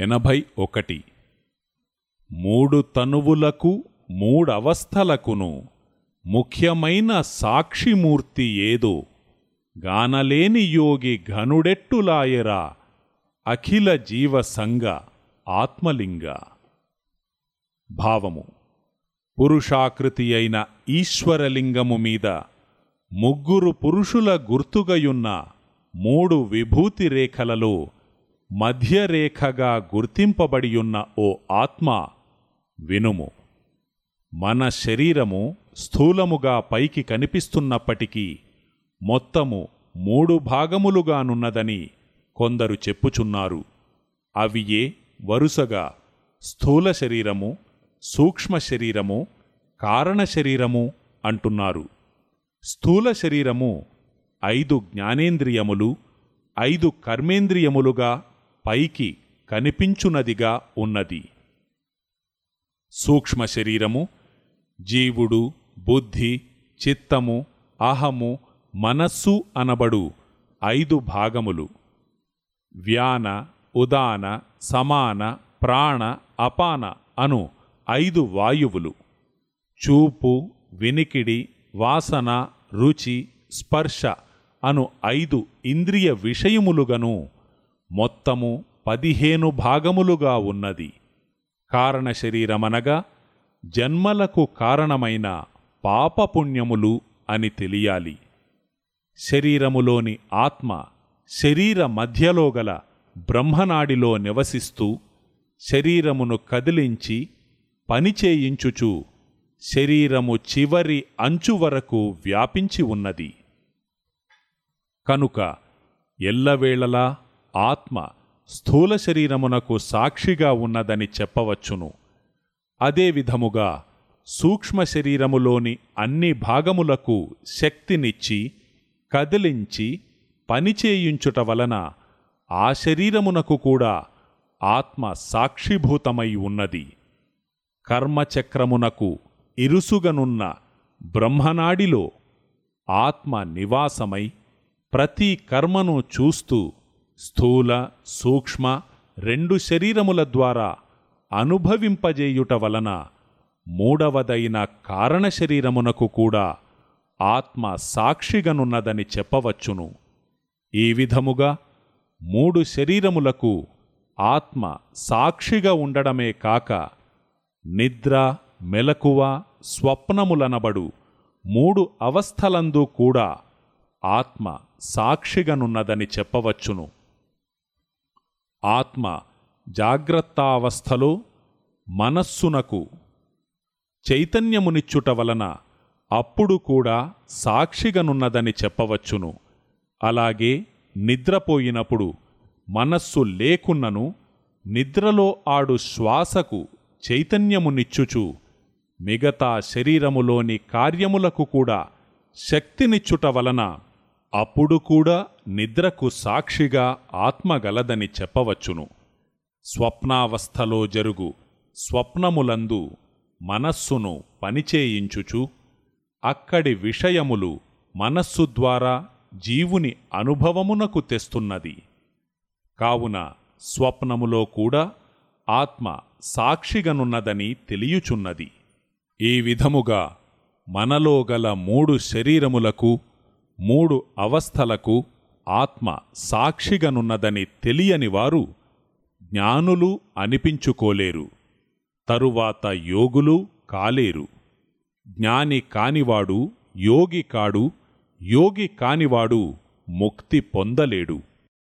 ఎనభై ఒకటి. మూడు తనువులకు మూడవస్థలకును ముఖ్యమైన సాక్షిమూర్తి ఏదో. గానలేని యోగి ఘనుడెట్టులాయరా అఖిల జీవసంగ ఆత్మలింగ. భావము. పురుషాకృతి అయిన ఈశ్వరలింగము మీద ముగ్గురు పురుషుల గుర్తుగయున్న మూడు విభూతి రేఖలలో మధ్యరేఖగా గుర్తింపబడియున్న ఓ ఆత్మ వినుము. మన శరీరము స్థూలముగా పైకి కనిపిస్తున్నప్పటికీ మొత్తము మూడు భాగములుగానున్నదని కొందరు చెప్పుచున్నారు. అవి ఏ వరుసగా స్థూల శరీరము సూక్ష్మ శరీరము కారణ శరీరము అంటున్నారు. స్థూల శరీరము ఐదు జ్ఞానేంద్రియములు ఐదు కర్మేంద్రియములుగా పైకి కనిపించునదిగా ఉన్నది. సూక్ష్మ శరీరము జీవుడు బుద్ధి చిత్తము అహము మనస్సు అనబడు ఐదు భాగములు. వ్యాన ఉదాన సమాన ప్రాణ అపాన అను ఐదు వాయువులు. చూపు వినికిడి వాసన రుచి స్పర్శ అను ఐదు ఇంద్రియ విషయములుగను మొత్తము పదిహేను భాగములుగా ఉన్నది. కారణ శరీరమనగా జన్మలకు కారణమైన పాపపుణ్యములు అని తెలియాలి. శరీరములోని ఆత్మ శరీర మధ్యలో గల బ్రహ్మనాడిలో నివసిస్తూ శరీరమును కదిలించి పనిచేయించుచు శరీరము చివరి అంచు వరకు వ్యాపించి ఉన్నది. కనుక ఎల్లవేళలా ఆత్మ స్థూల శరీరమునకు సాక్షిగా ఉన్నదని చెప్పవచ్చును. అదేవిధముగా సూక్ష్మ శరీరములోని అన్ని భాగములకు శక్తినిచ్చి కదిలించి పనిచేయించుట వలన ఆ శరీరమునకు కూడా ఆత్మ సాక్షిభూతమై ఉన్నది. కర్మచక్రమునకు ఇరుసుగనున్న బ్రహ్మనాడిలో ఆత్మ నివాసమై ప్రతి కర్మను చూస్తూ స్థూల సూక్ష్మ రెండు శరీరముల ద్వారా అనుభవింపజేయుట వలన మూడవదైన కారణ శరీరమునకు కూడా ఆత్మ సాక్షిగనున్నదని చెప్పవచ్చును. ఈ విధముగా మూడు శరీరములకు ఆత్మ సాక్షిగా ఉండడమే కాక నిద్ర మెలకువ స్వప్నములనబడు మూడు అవస్థలందు కూడా ఆత్మ సాక్షిగనున్నదని చెప్పవచ్చును. ఆత్మ జాగ్రత్తావస్థలో మనస్సునకు చైతన్యమునిచ్చుట వలన అప్పుడు కూడా సాక్షిగనున్నదని చెప్పవచ్చును. అలాగే నిద్రపోయినప్పుడు మనస్సు లేకున్నను నిద్రలో ఆడు శ్వాసకు చైతన్యమునిచ్చుచు మిగతా శరీరములోని కార్యములకు కూడా శక్తినిచ్చుట వలన అప్పుడు కూడా నిద్రకు సాక్షిగా ఆత్మగలదని చెప్పవచ్చును. స్వప్నావస్థలో జరుగు స్వప్నములందు మనస్సును పనిచేయించుచు అక్కడి విషయములు మనస్సు ద్వారా జీవుని అనుభవమునకు తెస్తున్నది. కావున స్వప్నములో కూడా ఆత్మ సాక్షిగనున్నదని తెలియుచున్నది. ఈ విధముగా మనలో గల మూడు శరీరములకు మూడు అవస్థలకు ఆత్మ సాక్షిగనున్నదని తెలియని వారు జ్ఞానులు అనిపించుకోలేరు తరువాత యోగులు కాలేరు. జ్ఞాని కానివాడు యోగి కాడు యోగి కానివాడు ముక్తి పొందలేడు.